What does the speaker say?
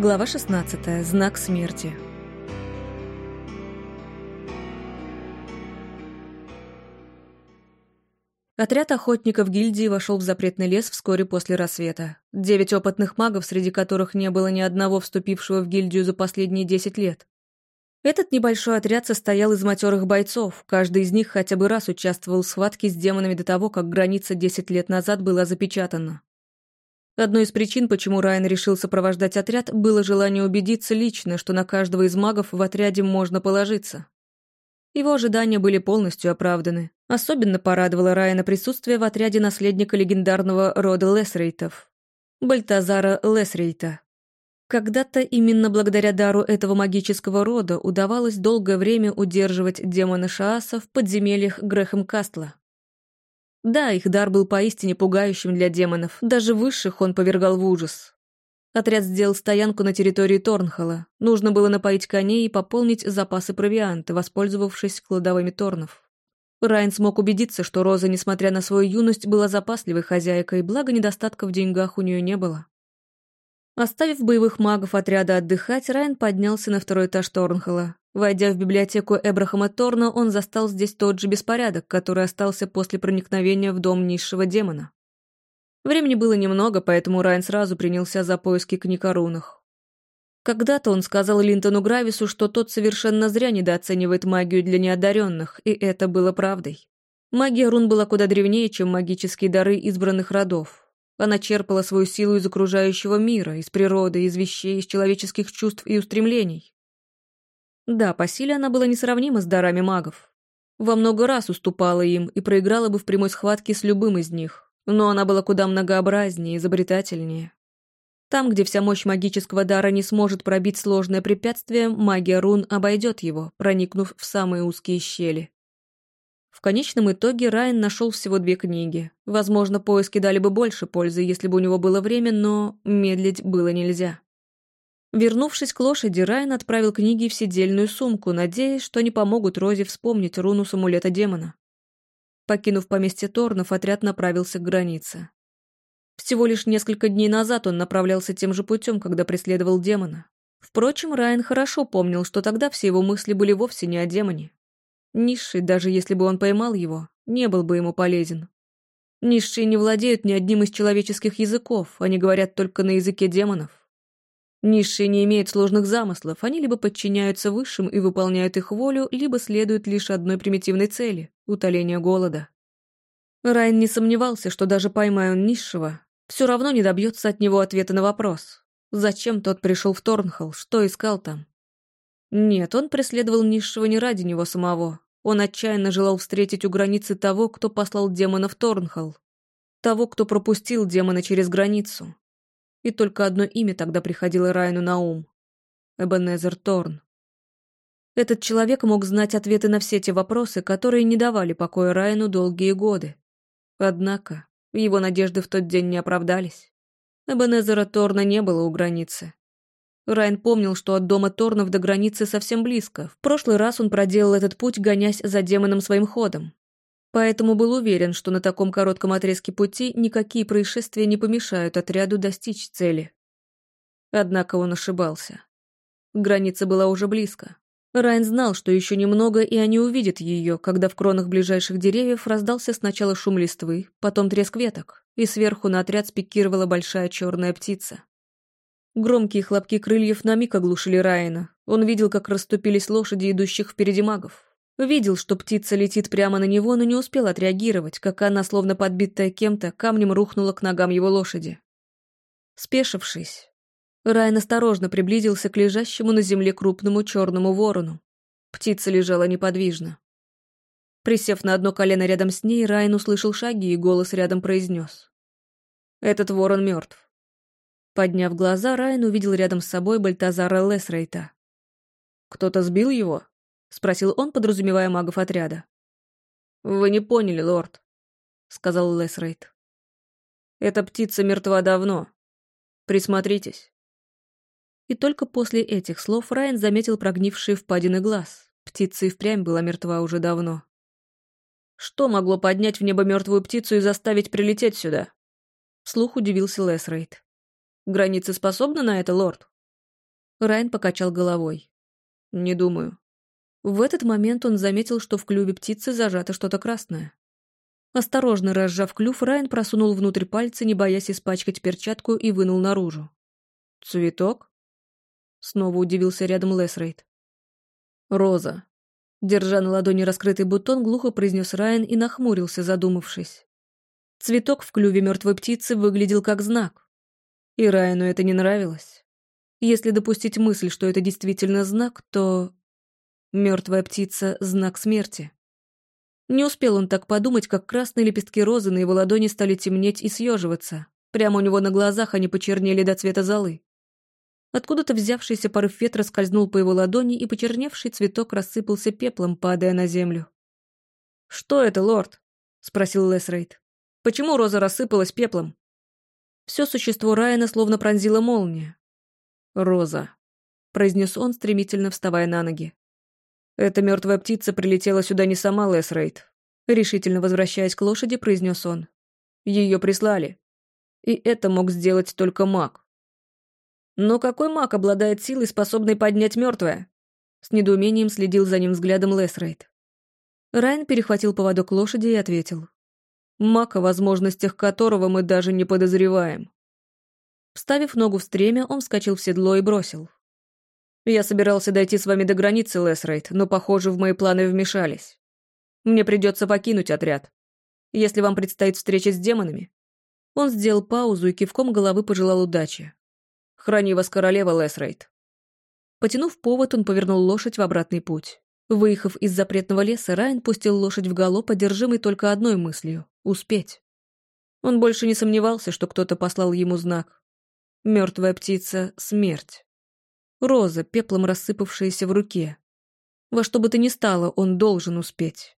Глава 16. Знак смерти. Отряд охотников гильдии вошел в запретный лес вскоре после рассвета. Девять опытных магов, среди которых не было ни одного вступившего в гильдию за последние десять лет. Этот небольшой отряд состоял из матерых бойцов, каждый из них хотя бы раз участвовал в схватке с демонами до того, как граница десять лет назад была запечатана. Одной из причин, почему Райан решил сопровождать отряд, было желание убедиться лично, что на каждого из магов в отряде можно положиться. Его ожидания были полностью оправданы. Особенно порадовало Райана присутствие в отряде наследника легендарного рода Лесрейтов, Бальтазара Лесрейта. Когда-то именно благодаря дару этого магического рода удавалось долгое время удерживать демона Шааса в подземельях Грэхэм Кастла. Да, их дар был поистине пугающим для демонов, даже высших он повергал в ужас. Отряд сделал стоянку на территории Торнхола. Нужно было напоить коней и пополнить запасы провианта, воспользовавшись кладовыми Торнов. Райан смог убедиться, что Роза, несмотря на свою юность, была запасливой хозяйкой, благо недостатка в деньгах у нее не было. Оставив боевых магов отряда отдыхать, Райан поднялся на второй этаж Торнхола. Войдя в библиотеку Эбрахама Торна, он застал здесь тот же беспорядок, который остался после проникновения в дом низшего демона. Времени было немного, поэтому Райан сразу принялся за поиски книг о рунах. Когда-то он сказал Линтону Гравису, что тот совершенно зря недооценивает магию для неодаренных, и это было правдой. Магия рун была куда древнее, чем магические дары избранных родов. Она черпала свою силу из окружающего мира, из природы, из вещей, из человеческих чувств и устремлений. Да, по силе она была несравнима с дарами магов. Во много раз уступала им и проиграла бы в прямой схватке с любым из них, но она была куда многообразнее, изобретательнее. Там, где вся мощь магического дара не сможет пробить сложное препятствие, магия рун обойдет его, проникнув в самые узкие щели. В конечном итоге Райан нашел всего две книги. Возможно, поиски дали бы больше пользы, если бы у него было время, но медлить было нельзя. Вернувшись к лошади, Райан отправил книги в сидельную сумку, надеясь, что они помогут Розе вспомнить руну с амулета демона. Покинув поместье Торнов, отряд направился к границе. Всего лишь несколько дней назад он направлялся тем же путем, когда преследовал демона. Впрочем, Райан хорошо помнил, что тогда все его мысли были вовсе не о демоне. Низший, даже если бы он поймал его, не был бы ему полезен. Низшие не владеют ни одним из человеческих языков, они говорят только на языке демонов. Низшие не имеют сложных замыслов, они либо подчиняются высшим и выполняют их волю, либо следуют лишь одной примитивной цели – утоления голода. Райан не сомневался, что даже поймая он низшего, все равно не добьется от него ответа на вопрос. Зачем тот пришел в Торнхолл, что искал там? Нет, он преследовал низшего не ради него самого. Он отчаянно желал встретить у границы того, кто послал демона в Торнхолл. Того, кто пропустил демона через границу. И только одно имя тогда приходило Райну на ум. Эбенезер Торн. Этот человек мог знать ответы на все те вопросы, которые не давали покоя Райну долгие годы. Однако его надежды в тот день не оправдались. Эбенезера Торна не было у границы. Райан помнил, что от дома Торнов до границы совсем близко. В прошлый раз он проделал этот путь, гонясь за демоном своим ходом. Поэтому был уверен, что на таком коротком отрезке пути никакие происшествия не помешают отряду достичь цели. Однако он ошибался. Граница была уже близко. Райан знал, что еще немного, и они увидят ее, когда в кронах ближайших деревьев раздался сначала шум листвы, потом треск веток, и сверху на отряд спикировала большая черная птица. Громкие хлопки крыльев на миг оглушили Райана. Он видел, как расступились лошади, идущих впереди магов. Видел, что птица летит прямо на него, но не успел отреагировать, как она, словно подбитая кем-то, камнем рухнула к ногам его лошади. Спешившись, Райан осторожно приблизился к лежащему на земле крупному черному ворону. Птица лежала неподвижно. Присев на одно колено рядом с ней, Райан услышал шаги, и голос рядом произнес. «Этот ворон мертв». Подняв глаза, Райан увидел рядом с собой Бальтазара Лесрейта. «Кто-то сбил его?» — спросил он, подразумевая магов отряда. «Вы не поняли, лорд», — сказал Лесрейт. «Эта птица мертва давно. Присмотритесь». И только после этих слов Райан заметил прогнившие впадины глаз. Птица и впрямь была мертва уже давно. Что могло поднять в небо мертвую птицу и заставить прилететь сюда? Слух удивился Лесрейт. Границы способны на это, лорд? Райан покачал головой. «Не думаю». В этот момент он заметил, что в клюве птицы зажато что-то красное. Осторожно разжав клюв, Райан просунул внутрь пальцы, не боясь испачкать перчатку, и вынул наружу. «Цветок?» Снова удивился рядом Лесрейд. «Роза». Держа на ладони раскрытый бутон, глухо произнес Райан и нахмурился, задумавшись. Цветок в клюве мертвой птицы выглядел как знак. И Райану это не нравилось. Если допустить мысль, что это действительно знак, то... Мертвая птица — знак смерти. Не успел он так подумать, как красные лепестки розы на его ладони стали темнеть и съеживаться. Прямо у него на глазах они почернели до цвета золы. Откуда-то взявшийся порыв ветра скользнул по его ладони, и почерневший цветок рассыпался пеплом, падая на землю. «Что это, лорд?» — спросил Лесрейд. «Почему роза рассыпалась пеплом?» Все существо Райана словно пронзила молния. «Роза», — произнес он, стремительно вставая на ноги. «Эта мертвая птица прилетела сюда не сама, Лесрейд», — решительно возвращаясь к лошади, произнес он. «Ее прислали. И это мог сделать только маг. Но какой маг обладает силой, способной поднять мертвое? С недоумением следил за ним взглядом Лесрейд. Райан перехватил поводок лошади и ответил. Маг, о возможностях которого мы даже не подозреваем. Вставив ногу в стремя, он вскочил в седло и бросил. «Я собирался дойти с вами до границы, Лесрейд, но, похоже, в мои планы вмешались. Мне придется покинуть отряд. Если вам предстоит встреча с демонами...» Он сделал паузу и кивком головы пожелал удачи. Храни вас королева, Лесрейд. Потянув повод, он повернул лошадь в обратный путь. Выехав из запретного леса, Райан пустил лошадь в галоп, одержимый только одной мыслью — успеть. Он больше не сомневался, что кто-то послал ему знак. Мертвая птица — смерть. Роза, пеплом рассыпавшаяся в руке. Во что бы то ни стало, он должен успеть.